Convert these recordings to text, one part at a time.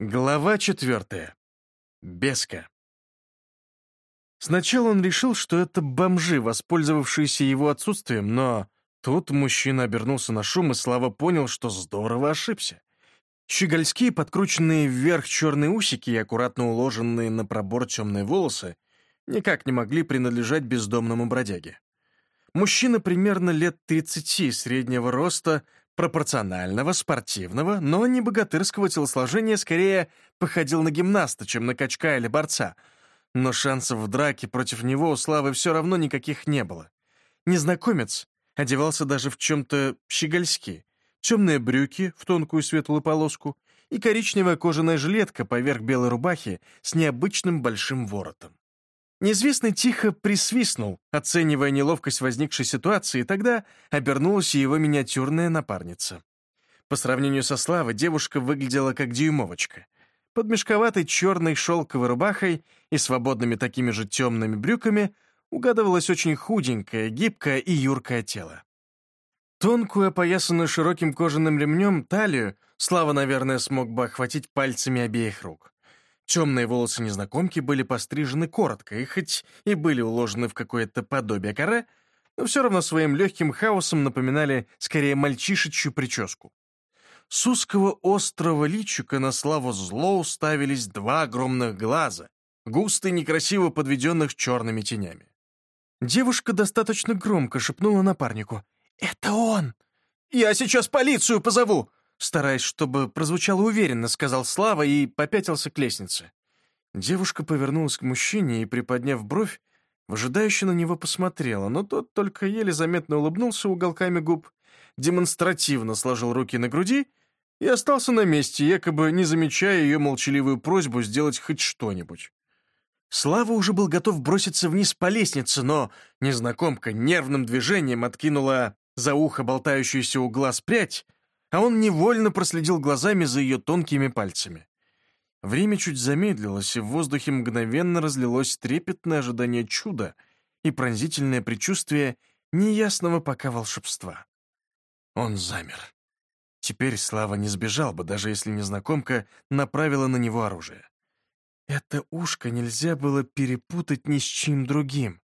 Глава четвертая. Беска. Сначала он решил, что это бомжи, воспользовавшиеся его отсутствием, но тут мужчина обернулся на шум и Слава понял, что здорово ошибся. Щегольские, подкрученные вверх черные усики и аккуратно уложенные на пробор темные волосы никак не могли принадлежать бездомному бродяге. Мужчина примерно лет 30, среднего роста, пропорционального, спортивного, но не богатырского телосложения скорее походил на гимнаста, чем на качка или борца. Но шансов в драке против него у Славы все равно никаких не было. Незнакомец одевался даже в чем-то щегольски. Темные брюки в тонкую светлую полоску и коричневая кожаная жилетка поверх белой рубахи с необычным большим воротом. Неизвестный тихо присвистнул, оценивая неловкость возникшей ситуации, и тогда обернулась его миниатюрная напарница. По сравнению со Славой, девушка выглядела как дюймовочка. Под мешковатой черной шелковой рубахой и свободными такими же темными брюками угадывалось очень худенькое, гибкое и юркое тело. Тонкую, опоясанную широким кожаным ремнем талию Слава, наверное, смог бы охватить пальцами обеих рук. Темные волосы незнакомки были пострижены коротко, и хоть и были уложены в какое-то подобие коре, но все равно своим легким хаосом напоминали скорее мальчишечью прическу. С узкого острого личика на славу зло уставились два огромных глаза, густо и некрасиво подведенных черными тенями. Девушка достаточно громко шепнула напарнику. «Это он! Я сейчас полицию позову!» Стараясь, чтобы прозвучало уверенно, сказал Слава и попятился к лестнице. Девушка повернулась к мужчине и, приподняв бровь, выжидающе на него посмотрела, но тот только еле заметно улыбнулся уголками губ, демонстративно сложил руки на груди и остался на месте, якобы не замечая ее молчаливую просьбу сделать хоть что-нибудь. Слава уже был готов броситься вниз по лестнице, но незнакомка нервным движением откинула за ухо болтающуюся у глаз прядь а он невольно проследил глазами за ее тонкими пальцами. Время чуть замедлилось, и в воздухе мгновенно разлилось трепетное ожидание чуда и пронзительное предчувствие неясного пока волшебства. Он замер. Теперь Слава не сбежал бы, даже если незнакомка направила на него оружие. Это ушко нельзя было перепутать ни с чем другим.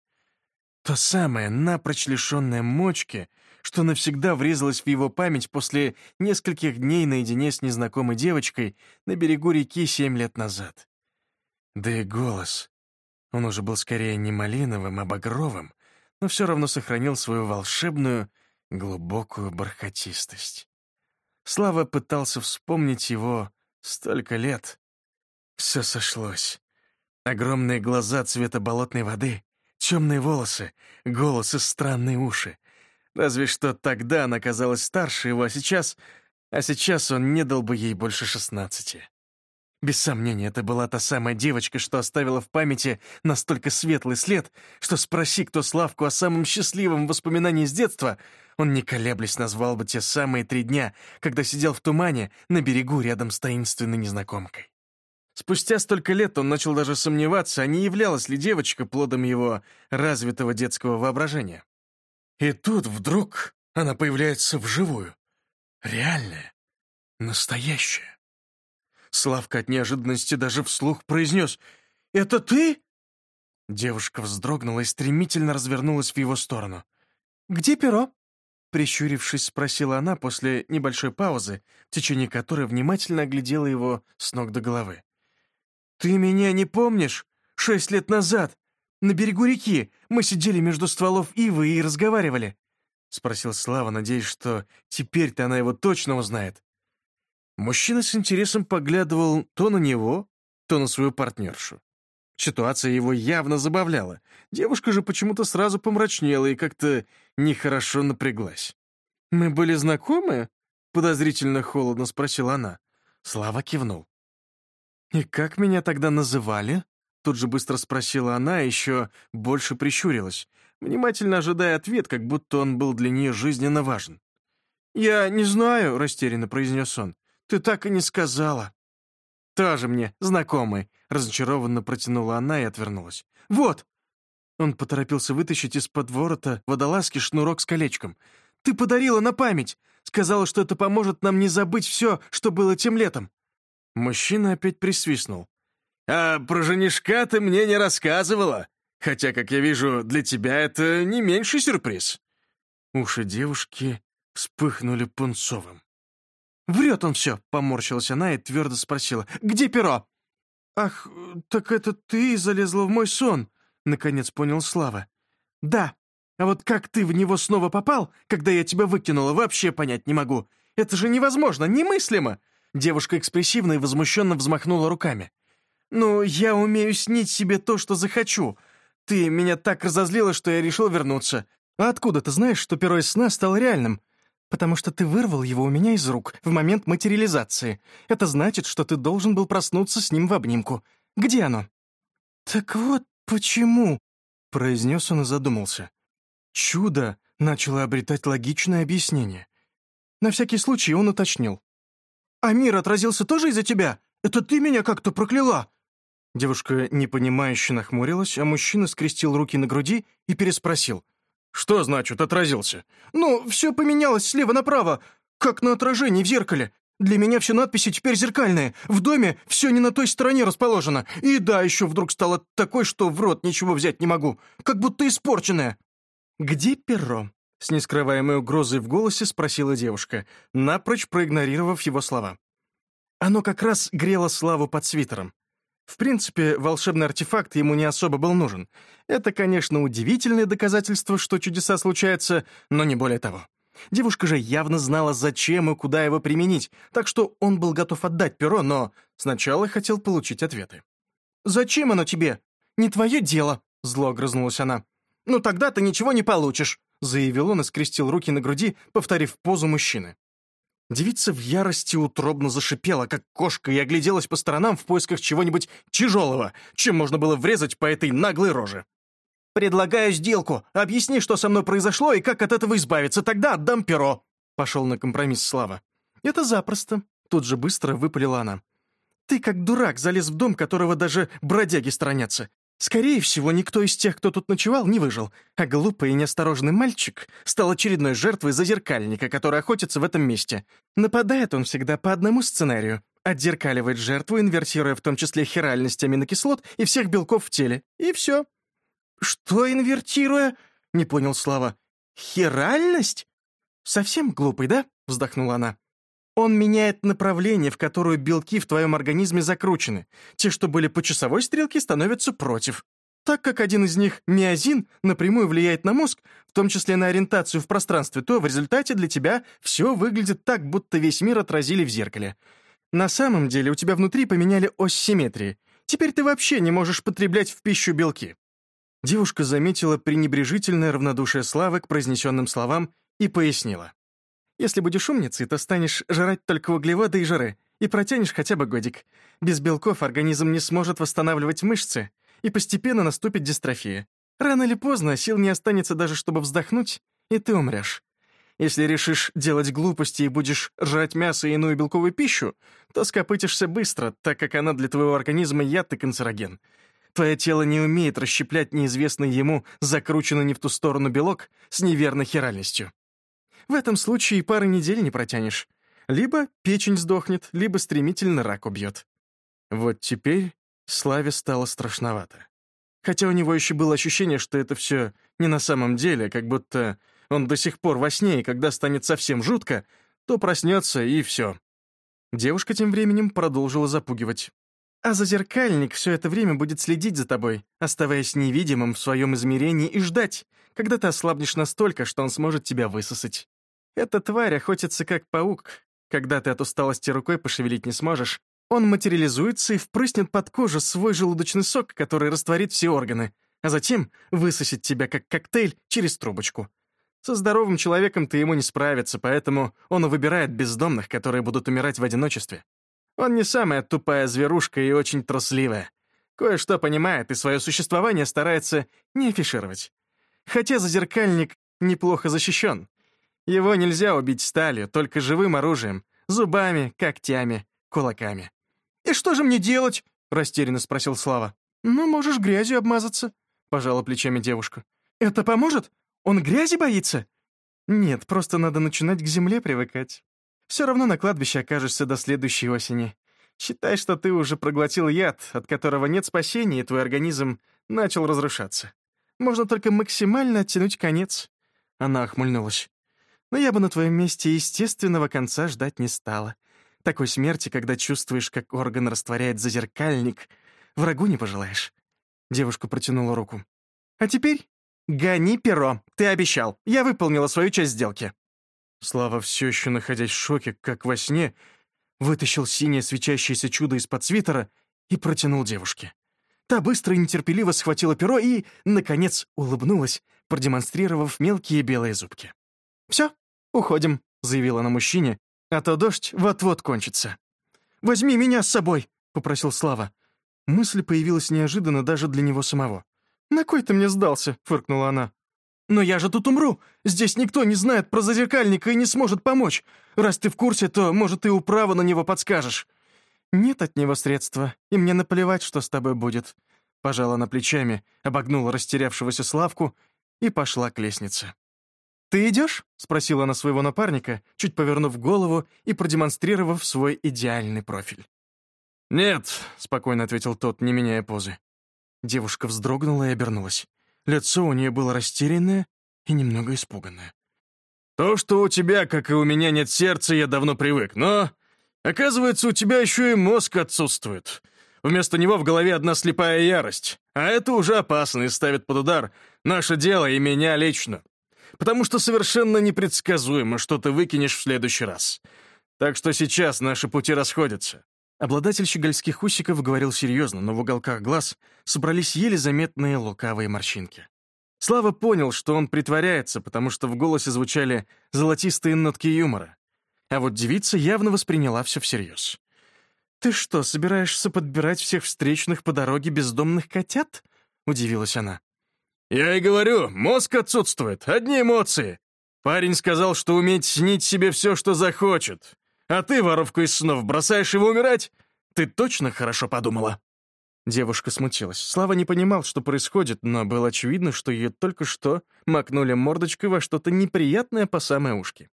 То самое, напрочь лишенное мочки, что навсегда врезалось в его память после нескольких дней наедине с незнакомой девочкой на берегу реки семь лет назад. Да и голос. Он уже был скорее не малиновым, а багровым, но все равно сохранил свою волшебную, глубокую бархатистость. Слава пытался вспомнить его столько лет. Все сошлось. Огромные глаза цвета болотной воды, темные волосы, голос и странные уши. Разве что тогда она казалась старше его, а сейчас... А сейчас он не дал бы ей больше шестнадцати. Без сомнения, это была та самая девочка, что оставила в памяти настолько светлый след, что спроси кто Славку о самом счастливом воспоминании с детства, он не колеблясь назвал бы те самые три дня, когда сидел в тумане на берегу рядом с таинственной незнакомкой. Спустя столько лет он начал даже сомневаться, а не являлась ли девочка плодом его развитого детского воображения. И тут вдруг она появляется вживую. Реальная, настоящая. Славка от неожиданности даже вслух произнес «Это ты?» Девушка вздрогнула и стремительно развернулась в его сторону. «Где перо?» Прищурившись, спросила она после небольшой паузы, в течение которой внимательно оглядела его с ног до головы. «Ты меня не помнишь? Шесть лет назад, на берегу реки, мы сидели между стволов ивы и разговаривали», — спросил Слава, надеясь, что теперь-то она его точно узнает. Мужчина с интересом поглядывал то на него, то на свою партнершу. Ситуация его явно забавляла. Девушка же почему-то сразу помрачнела и как-то нехорошо напряглась. «Мы были знакомы?» — подозрительно холодно спросила она. Слава кивнул. «И как меня тогда называли?» Тут же быстро спросила она, еще больше прищурилась, внимательно ожидая ответ, как будто он был для нее жизненно важен. «Я не знаю», — растерянно произнес он. «Ты так и не сказала». «Тоже мне знакомый», — разочарованно протянула она и отвернулась. «Вот!» Он поторопился вытащить из-под ворота водолазки шнурок с колечком. «Ты подарила на память! Сказала, что это поможет нам не забыть все, что было тем летом!» Мужчина опять присвистнул. «А про женишка ты мне не рассказывала, хотя, как я вижу, для тебя это не меньший сюрприз». Уши девушки вспыхнули пунцовым. «Врет он все», — поморщилась она и твердо спросила. «Где перо?» «Ах, так это ты залезла в мой сон», — наконец понял Слава. «Да, а вот как ты в него снова попал, когда я тебя выкинула, вообще понять не могу. Это же невозможно, немыслимо!» Девушка экспрессивно и возмущенно взмахнула руками. «Ну, я умею снить себе то, что захочу. Ты меня так разозлила, что я решил вернуться. А откуда ты знаешь, что перо из сна стало реальным? Потому что ты вырвал его у меня из рук в момент материализации. Это значит, что ты должен был проснуться с ним в обнимку. Где оно?» «Так вот почему», — произнес он и задумался. Чудо начало обретать логичное объяснение. На всякий случай он уточнил. «А мир отразился тоже из-за тебя? Это ты меня как-то прокляла?» Девушка непонимающе нахмурилась, а мужчина скрестил руки на груди и переспросил. «Что значит «отразился»?» «Ну, все поменялось слева направо, как на отражении в зеркале. Для меня все надписи теперь зеркальные. В доме все не на той стороне расположено. И да, еще вдруг стало такой, что в рот ничего взять не могу. Как будто испорченное». «Где перо?» — с нескрываемой угрозой в голосе спросила девушка, напрочь проигнорировав его слова. Оно как раз грело славу под свитером. В принципе, волшебный артефакт ему не особо был нужен. Это, конечно, удивительное доказательство, что чудеса случаются, но не более того. Девушка же явно знала, зачем и куда его применить, так что он был готов отдать перо, но сначала хотел получить ответы. «Зачем оно тебе? Не твое дело», — зло огрызнулась она. «Ну тогда ты ничего не получишь», — заявил он и скрестил руки на груди, повторив позу мужчины. Девица в ярости утробно зашипела, как кошка, и огляделась по сторонам в поисках чего-нибудь тяжелого, чем можно было врезать по этой наглой роже. «Предлагаю сделку. Объясни, что со мной произошло и как от этого избавиться. Тогда отдам перо», — пошел на компромисс Слава. «Это запросто», — тут же быстро выпалила она. «Ты как дурак залез в дом, которого даже бродяги сторонятся. Скорее всего, никто из тех, кто тут ночевал, не выжил, а глупый и неосторожный мальчик стал очередной жертвой зазеркальника, который охотится в этом месте. Нападает он всегда по одному сценарию. Отзеркаливает жертву, инвертируя в том числе хиральность аминокислот и всех белков в теле. И все. «Что инвертируя?» — не понял Слава. «Хиральность?» «Совсем глупый, да?» — вздохнула она. Он меняет направление, в которое белки в твоем организме закручены. Те, что были по часовой стрелке, становятся против. Так как один из них, миозин, напрямую влияет на мозг, в том числе на ориентацию в пространстве, то в результате для тебя все выглядит так, будто весь мир отразили в зеркале. На самом деле у тебя внутри поменяли ось симметрии. Теперь ты вообще не можешь потреблять в пищу белки. Девушка заметила пренебрежительное равнодушие Славы к произнесенным словам и пояснила. Если будешь умницей, то станешь жрать только углеводы и жиры, и протянешь хотя бы годик. Без белков организм не сможет восстанавливать мышцы, и постепенно наступит дистрофия. Рано или поздно сил не останется даже, чтобы вздохнуть, и ты умрешь. Если решишь делать глупости и будешь жрать мясо и иную белковую пищу, то скопытишься быстро, так как она для твоего организма яд и канцероген. Твое тело не умеет расщеплять неизвестный ему закрученный не в ту сторону белок с неверной хиральностью. В этом случае пары недель не протянешь. Либо печень сдохнет, либо стремительно рак убьет. Вот теперь Славе стало страшновато. Хотя у него еще было ощущение, что это все не на самом деле, как будто он до сих пор во сне, и когда станет совсем жутко, то проснется, и все. Девушка тем временем продолжила запугивать. А зазеркальник все это время будет следить за тобой, оставаясь невидимым в своем измерении и ждать, когда ты ослабнешь настолько, что он сможет тебя высосать. Эта тварь охотится как паук. Когда ты от усталости рукой пошевелить не сможешь, он материализуется и впрыснет под кожу свой желудочный сок, который растворит все органы, а затем высосет тебя как коктейль через трубочку. Со здоровым человеком ты ему не справиться, поэтому он выбирает бездомных, которые будут умирать в одиночестве. Он не самая тупая зверушка и очень трусливая. Кое-что понимает и свое существование старается не афишировать. Хотя зазеркальник неплохо защищен. Его нельзя убить сталью, только живым оружием, зубами, когтями, кулаками. «И что же мне делать?» — растерянно спросил Слава. «Ну, можешь грязью обмазаться», — пожала плечами девушка. «Это поможет? Он грязи боится?» «Нет, просто надо начинать к земле привыкать. Все равно на кладбище окажешься до следующей осени. Считай, что ты уже проглотил яд, от которого нет спасения, и твой организм начал разрушаться. Можно только максимально оттянуть конец». Она охмыльнулась. «Но я бы на твоем месте естественного конца ждать не стала. Такой смерти, когда чувствуешь, как орган растворяет зазеркальник, врагу не пожелаешь». Девушка протянула руку. «А теперь гони перо. Ты обещал. Я выполнила свою часть сделки». Слава, все еще находясь в шоке, как во сне, вытащил синее свечащееся чудо из-под свитера и протянул девушке. Та быстро и нетерпеливо схватила перо и, наконец, улыбнулась, продемонстрировав мелкие белые зубки. «Все, уходим», — заявила она мужчине, «а то дождь вот-вот кончится». «Возьми меня с собой», — попросил Слава. Мысль появилась неожиданно даже для него самого. «На кой ты мне сдался?» — фыркнула она. «Но я же тут умру! Здесь никто не знает про зазеркальника и не сможет помочь. Раз ты в курсе, то, может, ты управа на него подскажешь». «Нет от него средства, и мне наплевать, что с тобой будет». Пожала на плечами, обогнула растерявшегося Славку и пошла к лестнице. «Ты идешь?» — спросила она своего напарника, чуть повернув голову и продемонстрировав свой идеальный профиль. «Нет», — спокойно ответил тот, не меняя позы. Девушка вздрогнула и обернулась. Лицо у нее было растерянное и немного испуганное. «То, что у тебя, как и у меня, нет сердца, я давно привык, но, оказывается, у тебя еще и мозг отсутствует. Вместо него в голове одна слепая ярость, а это уже опасно и ставит под удар наше дело и меня лично. Потому что совершенно непредсказуемо, что ты выкинешь в следующий раз. Так что сейчас наши пути расходятся. Обладатель щегольских усиков говорил серьезно, но в уголках глаз собрались еле заметные лукавые морщинки. Слава понял, что он притворяется, потому что в голосе звучали золотистые нотки юмора. А вот девица явно восприняла все всерьез. «Ты что, собираешься подбирать всех встречных по дороге бездомных котят?» — удивилась она. «Я и говорю, мозг отсутствует, одни эмоции. Парень сказал, что умеет снить себе все, что захочет. А ты, воровку из снов, бросаешь его умирать? Ты точно хорошо подумала?» Девушка смутилась. Слава не понимал, что происходит, но было очевидно, что ее только что макнули мордочкой во что-то неприятное по самой ушке.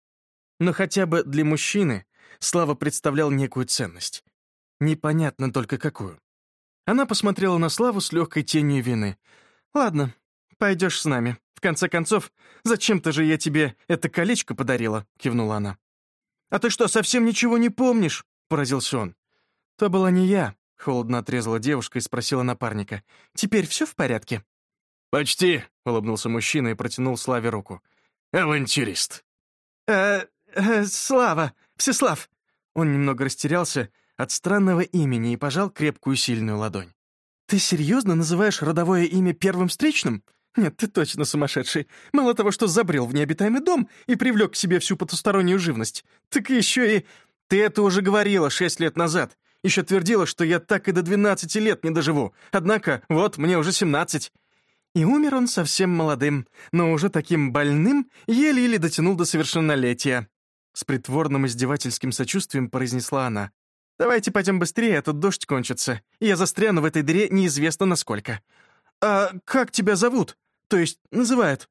Но хотя бы для мужчины Слава представлял некую ценность. Непонятно только какую. Она посмотрела на Славу с легкой тенью вины. «Ладно, пойдешь с нами. В конце концов, зачем-то же я тебе это колечко подарила», — кивнула она. «А ты что, совсем ничего не помнишь?» — поразился он. «То была не я», — холодно отрезала девушка и спросила напарника. «Теперь все в порядке?» «Почти», — улыбнулся мужчина и протянул Славе руку. «Авантюрист». «Э, э, Слава, Всеслав». Он немного растерялся от странного имени и пожал крепкую сильную ладонь. «Ты серьезно называешь родовое имя первым встречным? Нет, ты точно сумасшедший. Мало того, что забрел в необитаемый дом и привлек к себе всю потустороннюю живность, так еще и... Ты это уже говорила шесть лет назад. Еще твердила, что я так и до двенадцати лет не доживу. Однако, вот, мне уже семнадцать. И умер он совсем молодым, но уже таким больным, еле-еле дотянул до совершеннолетия. С притворным издевательским сочувствием произнесла она. «Давайте пойдем быстрее, а то дождь кончится, я застряну в этой дыре неизвестно насколько». «А как тебя зовут?» То есть называют?»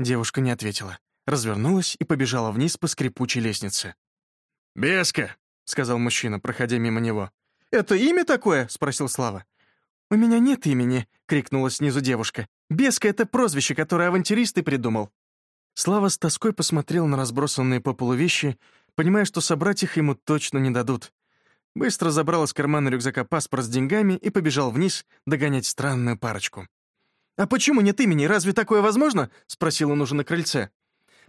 Девушка не ответила, развернулась и побежала вниз по скрипучей лестнице. «Беска!» — сказал мужчина, проходя мимо него. «Это имя такое?» — спросил Слава. «У меня нет имени», — крикнула снизу девушка. «Беска — это прозвище, которое авантюрист и придумал». Слава с тоской посмотрел на разбросанные по полу вещи, понимая, что собрать их ему точно не дадут. Быстро забрал из кармана рюкзака паспорт с деньгами и побежал вниз догонять странную парочку. «А почему нет имени? Разве такое возможно?» — спросил он уже на крыльце.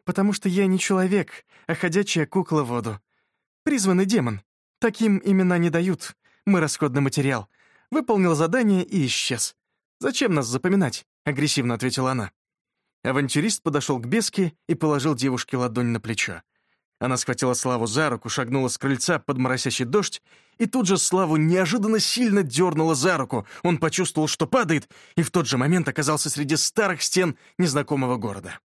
«Потому что я не человек, а ходячая кукла воду. Призванный демон. Таким имена не дают. Мы расходный материал. Выполнил задание и исчез. Зачем нас запоминать?» — агрессивно ответила она. Авантюрист подошел к беске и положил девушке ладонь на плечо. Она схватила Славу за руку, шагнула с крыльца под моросящий дождь, и тут же Славу неожиданно сильно дернула за руку. Он почувствовал, что падает, и в тот же момент оказался среди старых стен незнакомого города.